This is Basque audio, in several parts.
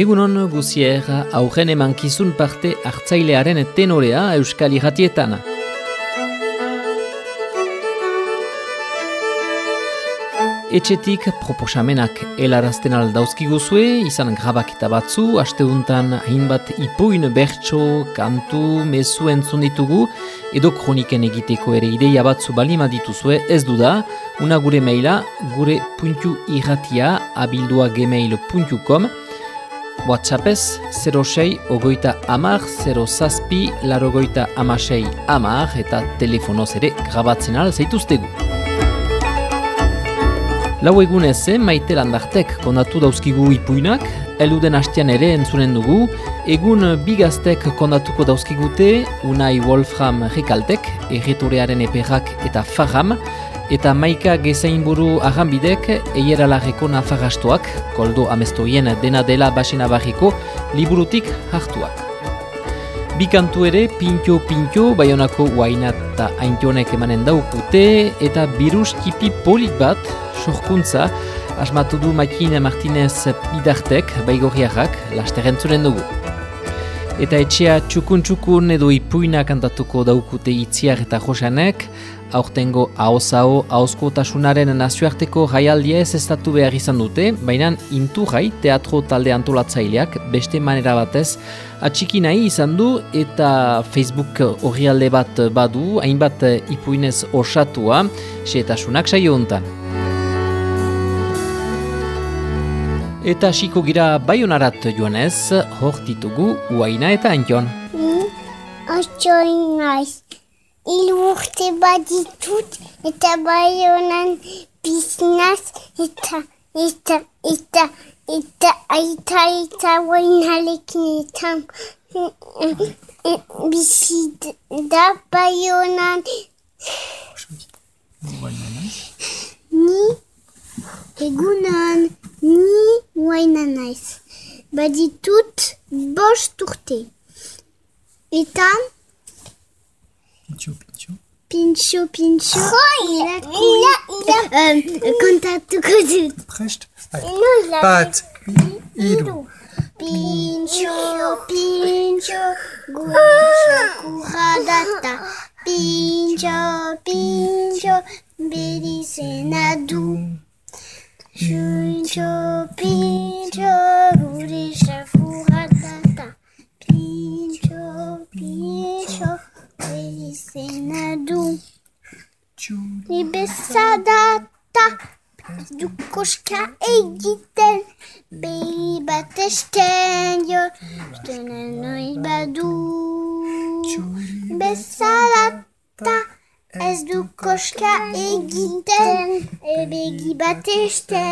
Egunon guzier, aurren emankizun parte hartzailearen tenorea Euskal Iratietan. Etxetik proposamenak helarazten aldauzkiguzue, izan grabaketa batzu, asteuntan hainbat ipuin bertso, kantu, mezu entzun ditugu, edo kroniken egiteko ere ideia batzu balima dituzue, ez du da, una gure maila, gure puntu irratia, abildua gmail.com, WhatsAppez 06 ogoita amar 0 zazpi larogoita amasei amar eta telefonoz ere grabatzen al zaituztegu. Lau egunez, eh, maite landartek kondatu dauzkigu ipuinak, eluden hastian ere entzunen dugu, egun bigaztek kondatuko dauzkigute, Unai Wolfram Rikaltek, erretorearen eperrak eta Faham, eta maika gezainburu ahanbidek eieralageko nafarrastoak, koldo amestoien dena dela basena barriko, liburutik hartuak. Bikantu ere, pintxo-pintxo, baionako guaina eta aintionek emanen daukute, eta birus tipi polit bat, sorkuntza, asmatu du Makine Martinez Idartek, baigorriarrak, laster entzuren dugu. Eta etxea txukun-txukun edo ipuina kantatuko daukute itziar eta josanek, aurtengo haozao hauzko tasunaren nazioarteko jaialdia ez estatu behar izan dute, baina intu jai teatro talde antolatzaileak beste manera batez atxiki nahi izan du eta Facebook horrialde bat badu, hainbat ipuinez osatua, xe tasunak saio hontan. Eta hasiko gira baionarat joanez, hor ditugu Uaina eta Antion. Ni naiz. Hiru urte baditut eta baionan bizinaz eta eta eta eta aita eta uainalekin eta bizit da baionan. Ni egunan ni Waina naiz. Baditut bost urte. Eta... Pintxo, pintxo. Pintxo, pintxo. Ila, ila. Kontatuko dut. Prest? Bat, iru. Pintxo, pintxo, gurtxo, kurradata. Pintxo, pintxo, berizena du. Pintxo, pintxo, gure xafuratata. Pintxo, pintxo, berizena du. Ni bezadata, du koska egiten, behi bat esten jo, stenen noiz badu. Bezadata, ez du koska egiten, ebegi bat esten du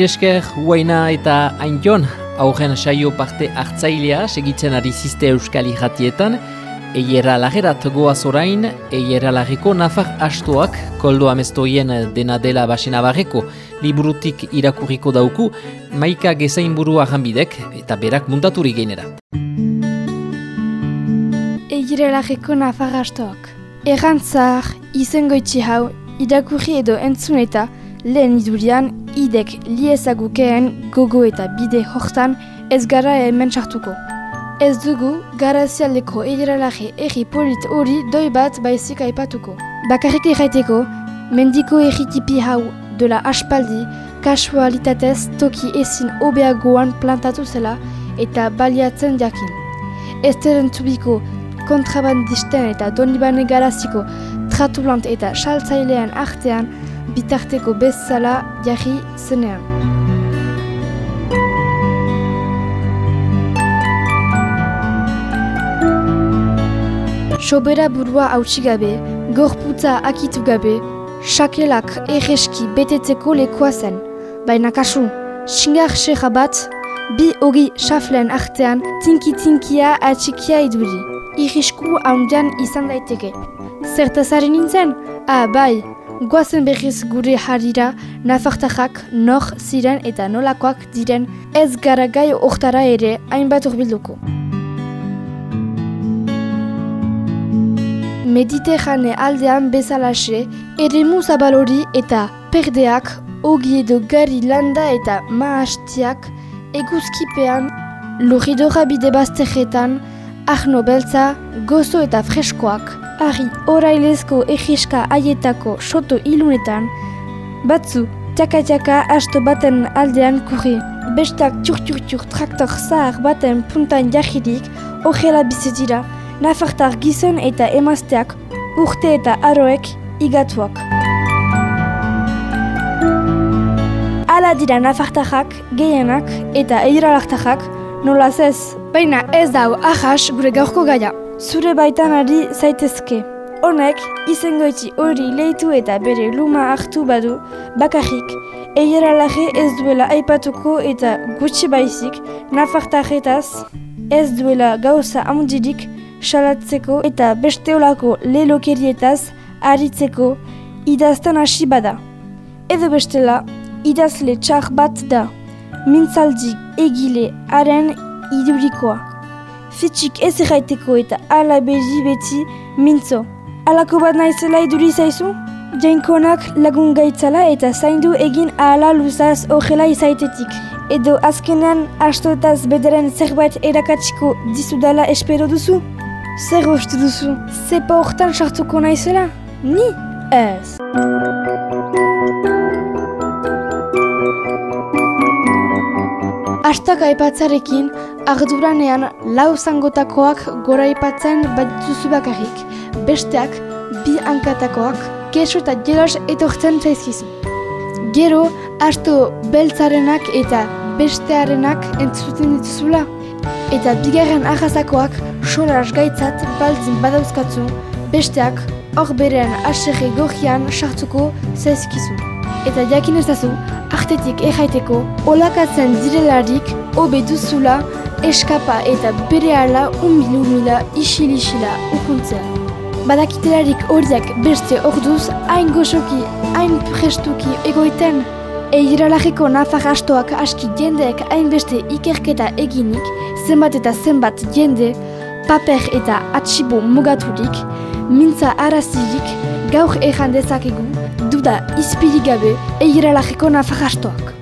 Miresker, Uaina eta Antion, aurren saio parte hartzailea segitzen ari ziste Euskal Iratietan, Eiera lagerat goaz orain, Eiera lageko nafar astoak, koldo amestoien dena dela basena barreko, liburutik irakurriko dauku, maika gezain buru ahanbidek eta berak muntaturik gainera. Eiera lageko nafar astoak. Errantzar, izengoitzi hau, irakurri edo entzun eta lehen idurian idek liezagukeen gogo eta bide hortan ez gara hemen sartuko. Ez dugu, garazialdeko ediralage erri polit hori doi bat baizik aipatuko. Bakarrik erraiteko, mendiko erritipi hau dola aspaldi, kasualitatez toki ezin obeagoan plantatu zela eta baliatzen jakin. Ez teren tubiko kontrabandisten eta donibane garaziko tratulant eta saltzailean artean bitarteko bezala jarri zenean. Sobera burua hautsi gabe, gorputza akitu gabe, sakelak erreski betetzeko lekoa zen. Baina kasu, xingar xerra bat, bi hori xaflen artean tinki-tinkia atxikia iduri. irrisku handian izan daiteke. Zertazari nintzen? Ah, bai, guazen berriz gure harira nafartajak nor ziren eta nolakoak diren ez gara gai oktara ere hainbat urbilduko. Mediterrane aldean bezalaxe, eremu zabalori eta perdeak, ogi edo gari landa eta maastiak, eguzkipean, luridora bide bazterretan, arno beltza, gozo eta freskoak, ari orailezko egiska aietako soto ilunetan, batzu, txaka-txaka asto baten aldean kurri, bestak txur-txur-txur traktor zahar baten puntan jahirik, ogela bizitira, nafartar gizon eta emazteak, urte eta aroek igatuak. Ala dira nafartajak, gehienak eta eiralartajak, nola ez, baina ez dau ahas gure gaurko gaia. Zure baitan ari zaitezke. Honek, izengoitzi hori leitu eta bere luma hartu badu, bakarrik, eiralaje ez duela aipatuko eta gutxi baizik, nafartajetaz ez duela gauza handirik salatzeko eta besteolako lelokerietaz aritzeko idazten hasi bada. Edo bestela, idazle txar bat da, mintzaldi egile haren idurikoa. Fitxik ez erraiteko eta ala bezi beti mintzo. Alako bat naizela iduri zaizu? Jainkonak lagun gaitzala eta zaindu egin ahala luzaz horrela izaitetik. Edo azkenean astotaz bederen zerbait erakatsiko dizudala espero duzu? Zer uste duzu? Zepa hortan sartuko naizela? Ni? Ez. Astak aipatzarekin, arduranean lau zangotakoak gora aipatzen bat duzu bakarrik, besteak bi hankatakoak keso eta jelos etortzen zaizkizu. Gero, asto beltzarenak eta bestearenak entzuten dituzula. Eta bigarren ahazakoak solar gaitzat baltzin badauzkatzu, besteak hor berean aserre gorrian sartuko zaizkizu. Eta jakin ezazu, artetik erraiteko, olakatzen direlarik, hobe duzula, eskapa eta bere ala umil-umila isil-isila ukuntzea. Badakitelarik horiak beste orduz, hain goxoki, hain prestuki egoiten. Eiralajeko nafar astoak aski jendeek hainbeste ikerketa eginik, zenbat eta zenbat jende, paper eta atxibo mugaturik, mintza arazirik, gaur erran dezakegu, duda izpirik gabe eiralajeko nafar astoak.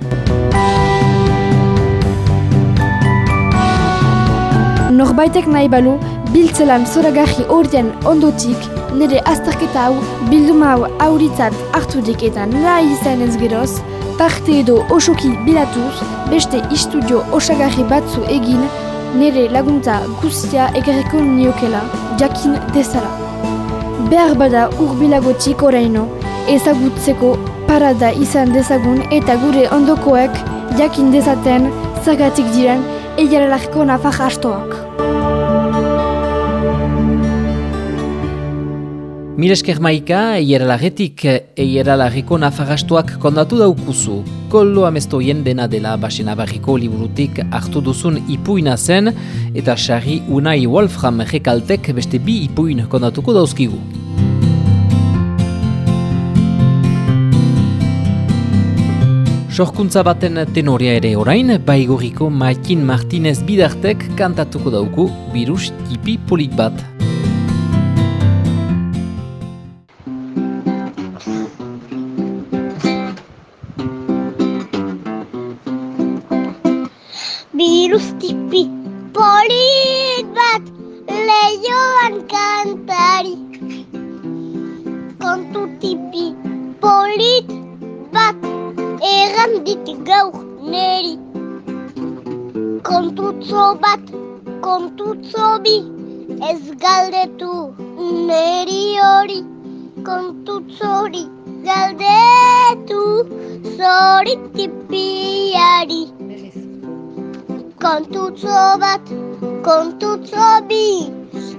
Norbaitek nahi balu, biltzelan zoragarri horien ondotik, nire azterketa hau bilduma hau auritzat harturik eta nahi izan ez geroz, parte edo osoki bilatuz, beste istudio osagarri batzu egin, nire laguntza guztia egerreko niokela, jakin dezala. Behar bada urbilagotik oraino, ezagutzeko parada izan dezagun eta gure ondokoek jakin dezaten zergatik diren egiaralarko nafar astoak. Milesker maika, eieralagetik, eieralagiko nafagastuak kondatu daukuzu. Kollo amestoien dena dela basena barriko liburutik hartu duzun ipuina zen, eta xarri Unai Wolfram rekaltek beste bi ipuin kondatuko dauzkigu. Sorkuntza baten tenoria ere orain, baigoriko Maikin Martinez bidartek kantatuko dauku virus tipi polit bat.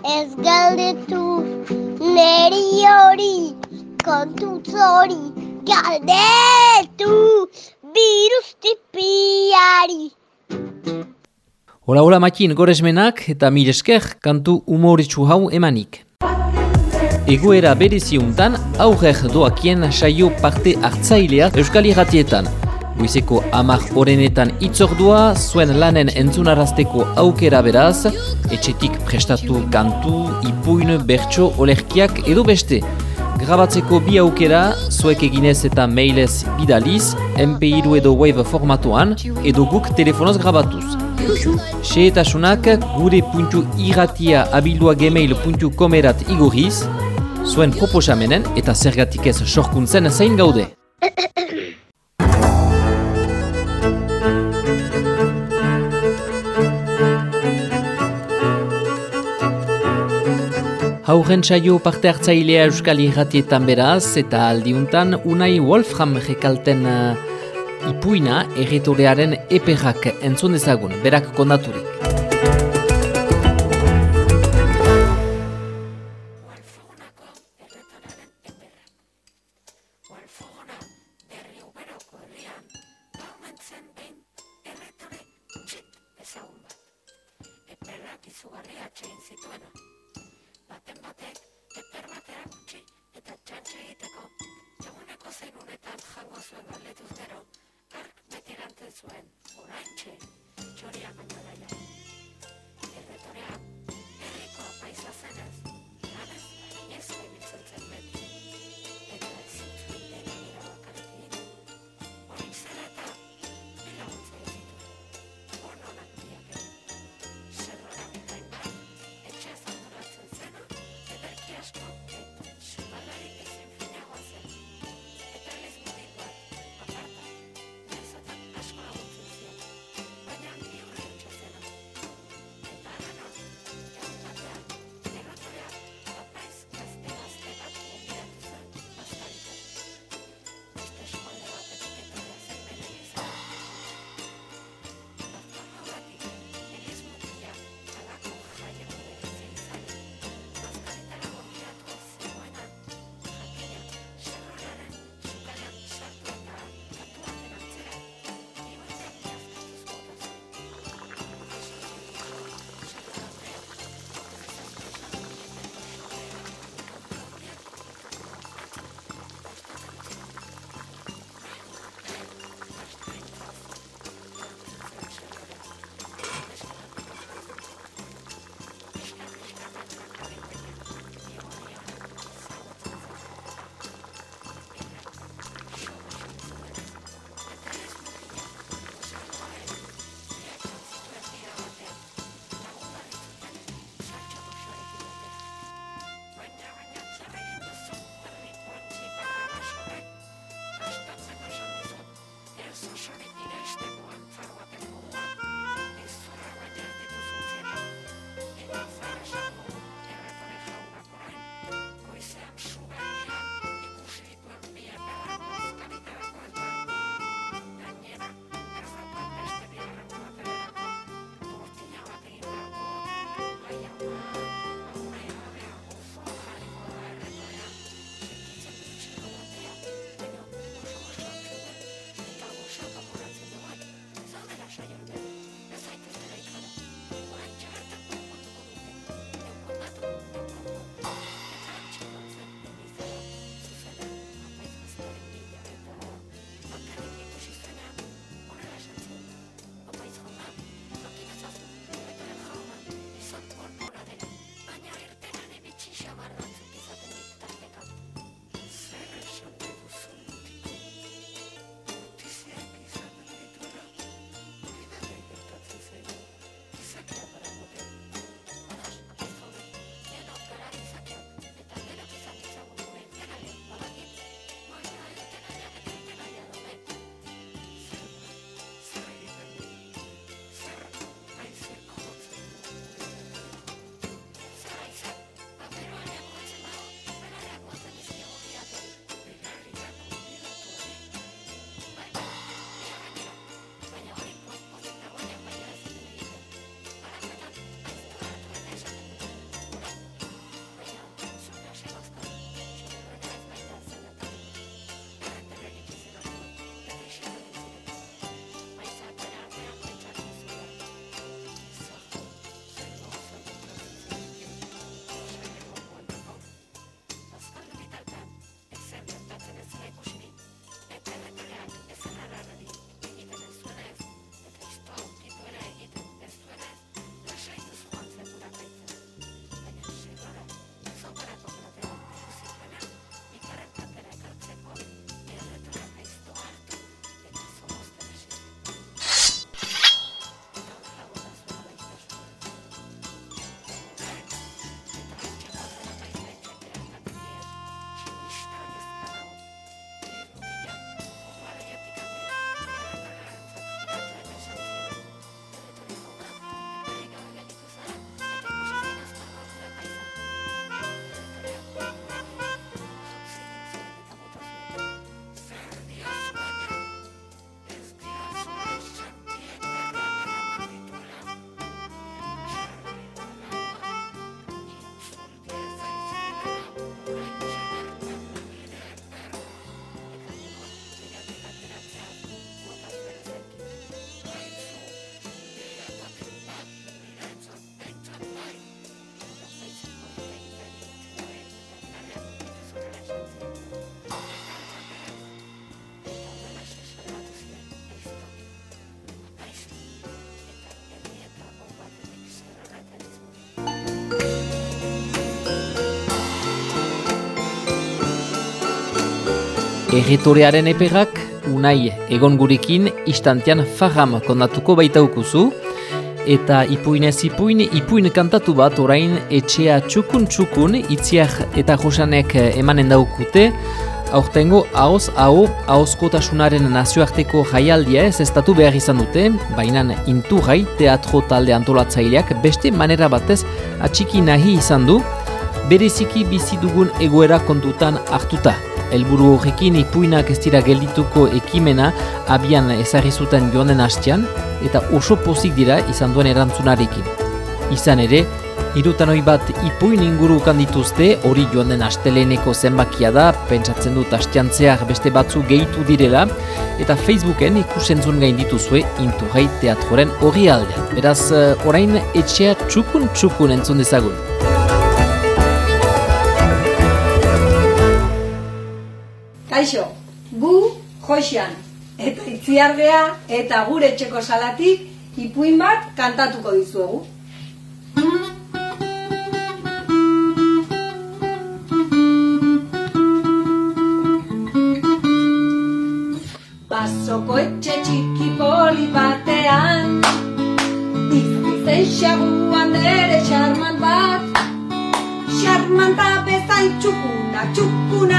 Ez galdetu neri hori. Kontutzo hori galdetu virus tipiari. Hola, hola, makin, goresmenak eta miresker kantu umoritsu hau emanik. Egoera bereziuntan, aurrer doakien saio parte hartzaileak Euskal Irratietan. Goizeko amak orenetan itzordua, zuen lanen entzunarazteko aukera beraz, etxetik prestatu kantu, ipuin, bertso, olerkiak edo beste. Grabatzeko bi aukera, zuek eginez eta mailez bidaliz, MP2 edo Wave formatuan, edo guk telefonoz grabatuz. Seetasunak gure puntu irratia abildua gmail.com erat igurriz, zuen proposamenen eta zergatik ez sorkuntzen zain gaude. Hauren saio parte hartzailea Euskal Irratietan beraz eta aldiuntan Unai Wolfram rekalten uh, ipuina erretorearen eperrak entzun dezagun, berak kondaturik. Erretorearen eperak, unai egon gurekin, istantean faham kondatuko baitaukuzu, eta ipuinez ipuin, ipuin kantatu bat orain etxea txukun txukun, itziak eta josanek emanen daukute, aurtengo haoz hau haozkotasunaren nazioarteko jaialdia ez estatu behar izan dute, baina intu gai teatro talde antolatzaileak beste manera batez atxiki nahi izan du, bereziki bizi dugun egoera kontutan hartuta. Elburu horrekin ipuinak ez dira geldituko ekimena abian ezarri zuten joanen hastian eta oso pozik dira izan duen erantzunarekin. Izan ere, Irutan hori bat ipuin inguru dituzte, hori joan den asteleneko zenbakia da, pentsatzen dut astiantzeak beste batzu gehitu direla, eta Facebooken ikusentzun gain dituzue intu gai teatroren hori alde. Beraz, eh, orain etxea txukun txukun entzun dezagun. Kaixo, gu joxian, eta itziargea eta gure etxeko salatik ipuin bat kantatuko dizuegu. Basoko etxe txiki poli batean Bizitzen xaguan dere xarman bat Xarman ta bezain txukuna, txukuna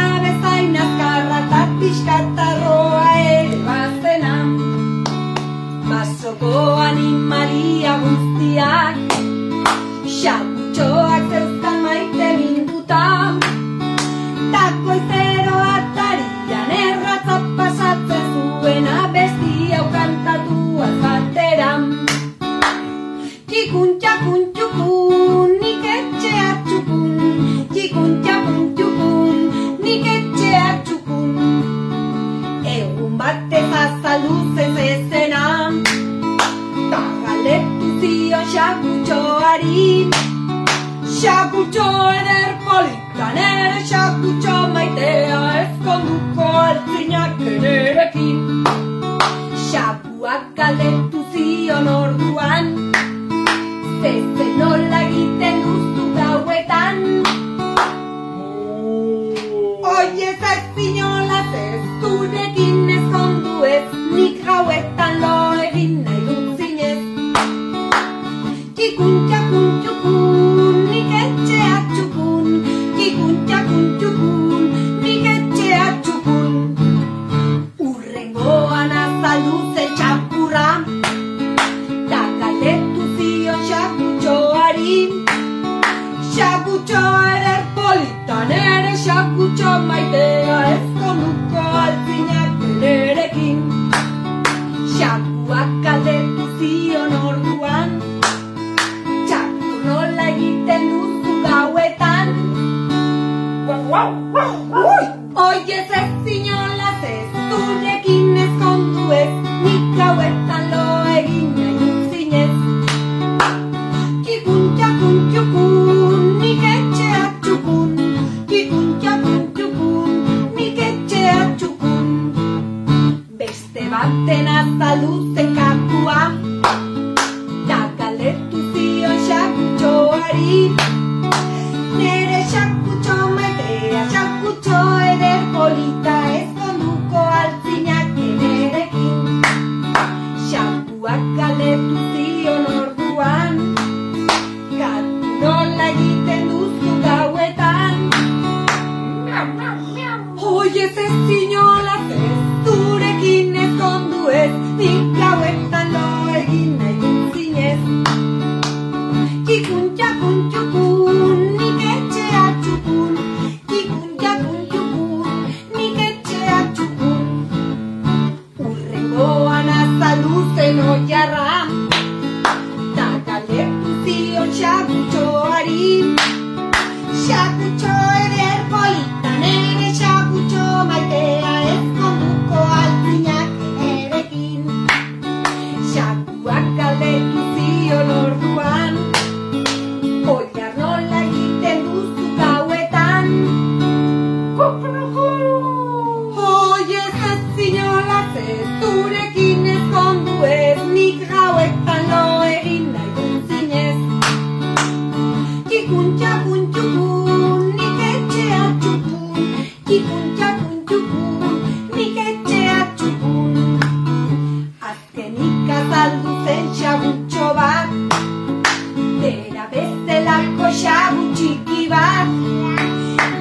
xakutxoari, Xakutxo eder politan ere xakutxo maitea ezkonduko altzinak enerekin. Xakuak galdetu zion orduan, zeze nola egiten duzu Xakutxo eder politan ere xakutxo maitea azaldu zen xabutxo bat Dera bezelako xabu txiki bat.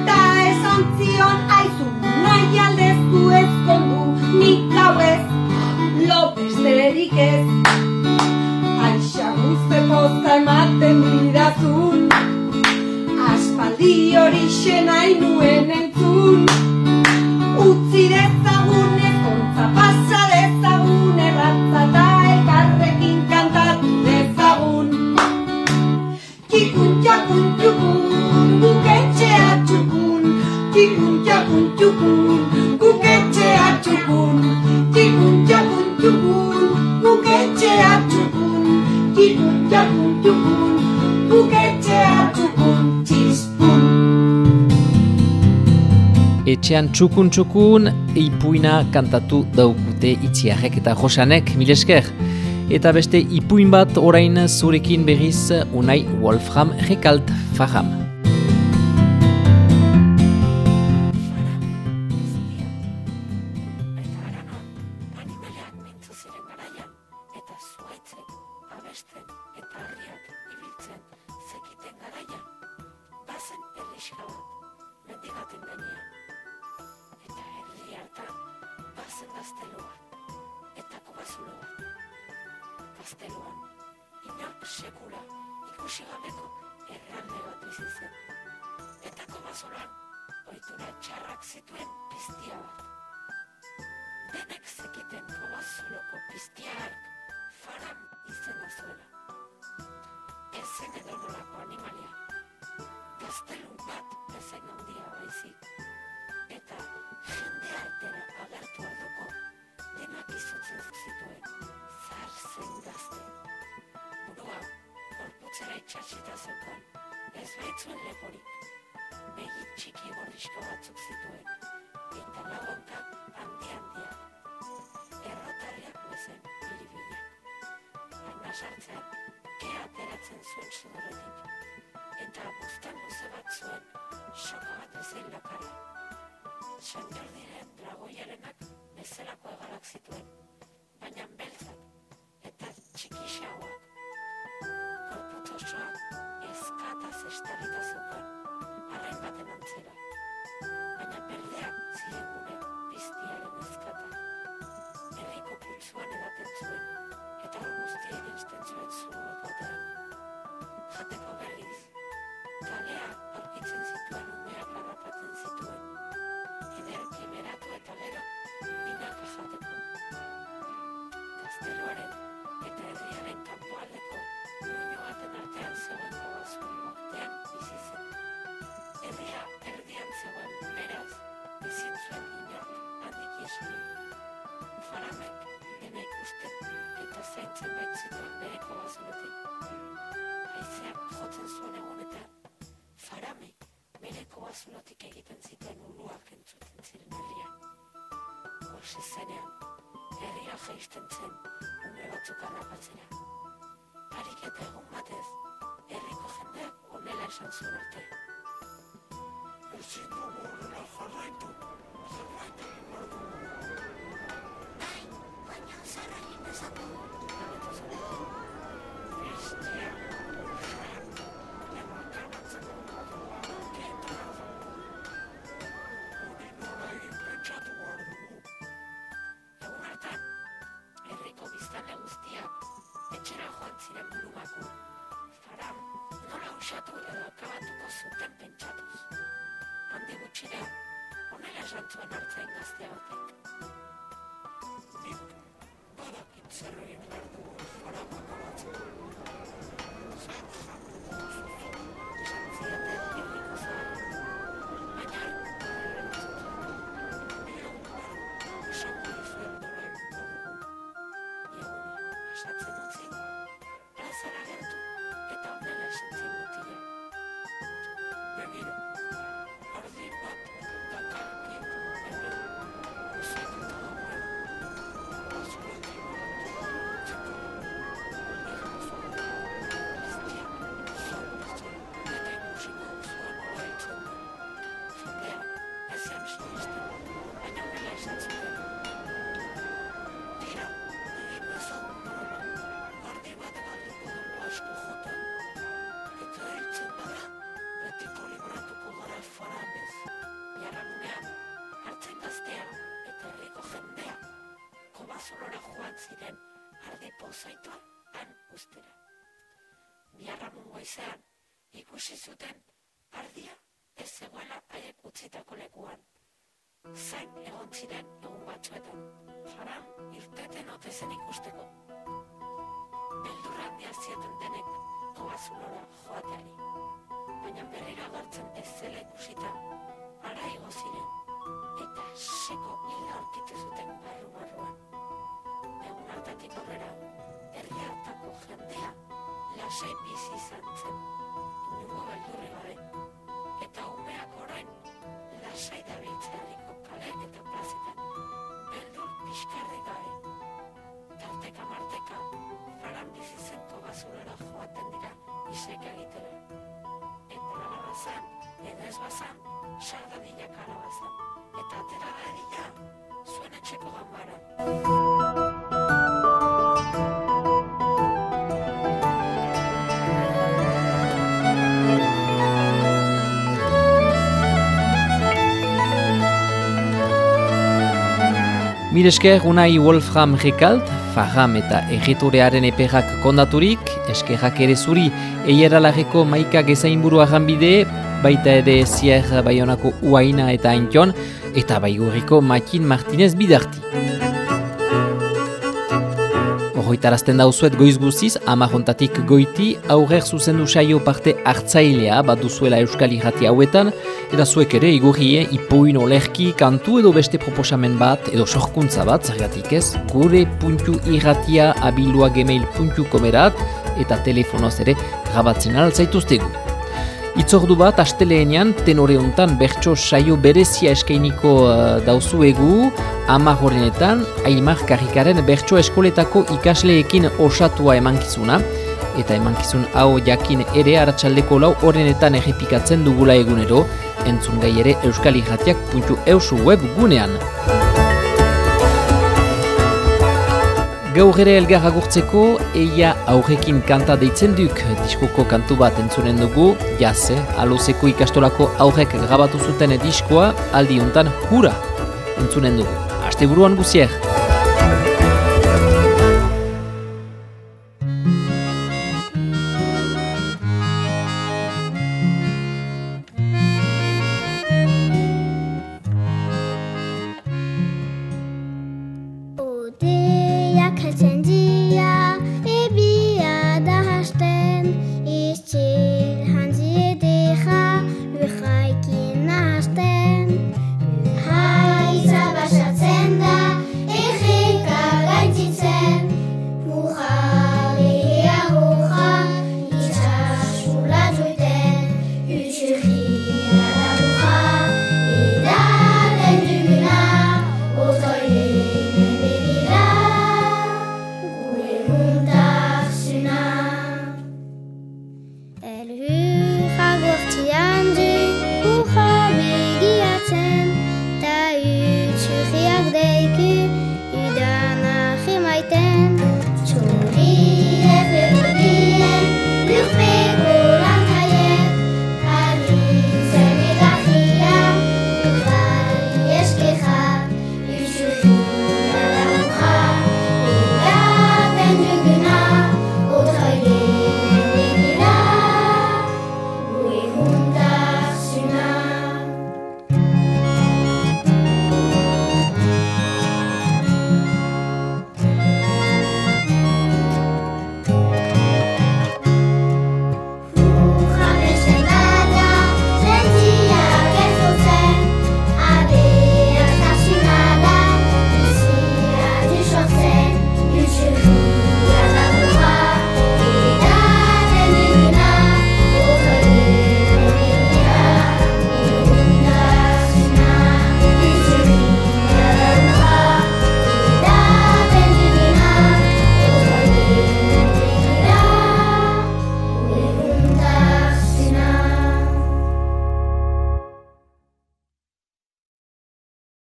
Da esan zion aizu nahi aldeztu ez kondu Nik gau ez, lopez zerik ez. Aixa guzte posta ematen dirazun Aspaldi hori xena inuen etxean txukun txukun ipuina kantatu daukute itziarrek eta josanek, milesker. Eta beste ipuin bat orain zurekin berriz unai Wolfram Rekalt Faham. Itxasita zeukan, ez baitzuen leporik. Begi txiki gorrizko batzuk zituen, eta lagontak handi handia. Errotarriak bezen biribilak. Arna sartzean, kea ateratzen zuen sudorretik. Eta buztan luze bat zuen, soka bat bezein lakara. San Jordiren dragoiarenak bezalako egalak zituen, baina beltzak eta txiki xauak estalita zeukan, arrain baten antzera. Baina berdeak ziren gure biztiaren eskata. Herriko pultsuan edaten zuen, eta hor guztien esten zuen zuen batean. Jateko berriz, kaleak aurkitzen zituen gobazulotik egiten zituen uluak entzuten ziren herrian. Gorsi zenean, herria jaisten zen, ume batzuk harrapatzera harik eta egun batez, herriko jendeak onela esan zuen arte. Ezin dugu horrela jarraitu, behar dugu. Bai, baina zer egin dezakegu. Galetu onela esan zuen hartzain gaztea batek. Nik, badakit zer egin behar dugu ardi pozaitoan han ustera. Biharramun goizean, ikusi zuten ardia ez zegoela haiek utzitako lekuan. Zain egon ziren egun batzuetan, faram irteten ote zen ikusteko. Beldur handia zieten denek kobazulora joateari. Baina berriro agertzen ez zela ikusita, ara igo ziren, eta seko hila aurkitu zuten barru-barruan. Egun hartatik aurrera, herri hartako jendea lasai bizi izan zen, inungo beldurri gabe, eta umeak orain lasai da herriko kaleak eta plazetan, beldur pixkarri gabe. Tarteka marteka, paran bizi zento basurera joaten dira iseka egitera. Eta alabazan, edo ez bazan, sardadila kalabazan. Eta atera dadila, zuen etxeko ganbaran. Miresker unai Wolfram Rekalt, Faham eta Erretorearen eperrak kondaturik, eskerrak ere zuri eieralageko maika gezainburu bide, baita ere zier baionako uaina eta aintion, eta baigurriko Makin Martinez bidarti. Horroitarazten dauzuet goiz guziz, amajontatik goiti, aurrer zuzendu saio parte hartzailea bat duzuela Euskal Irrati hauetan, eta zuek ere igurrie ipuin olerki kantu edo beste proposamen bat edo sorkuntza bat, zergatik ez, gure puntu irratia abilua gmail puntu komerat, eta telefonoz ere grabatzen alzaituztegu. Itzordu bat, asteleenean, tenore hontan bertso saio berezia eskainiko uh, dauzuegu, ama horrenetan, Aimar Karrikaren bertso eskoletako ikasleekin osatua emankizuna, eta emankizun hau jakin ere aratsaldeko lau horrenetan errepikatzen dugula egunero, entzun gai ere euskalirratiak.eus web gunean. Gaur ere elgar agurtzeko, eia aurrekin kanta deitzen duk diskoko kantu bat entzunen dugu, jaz, eh? alozeko ikastolako aurrek grabatu zuten diskoa, aldi hontan hura entzunen dugu. Aste buruan guzier!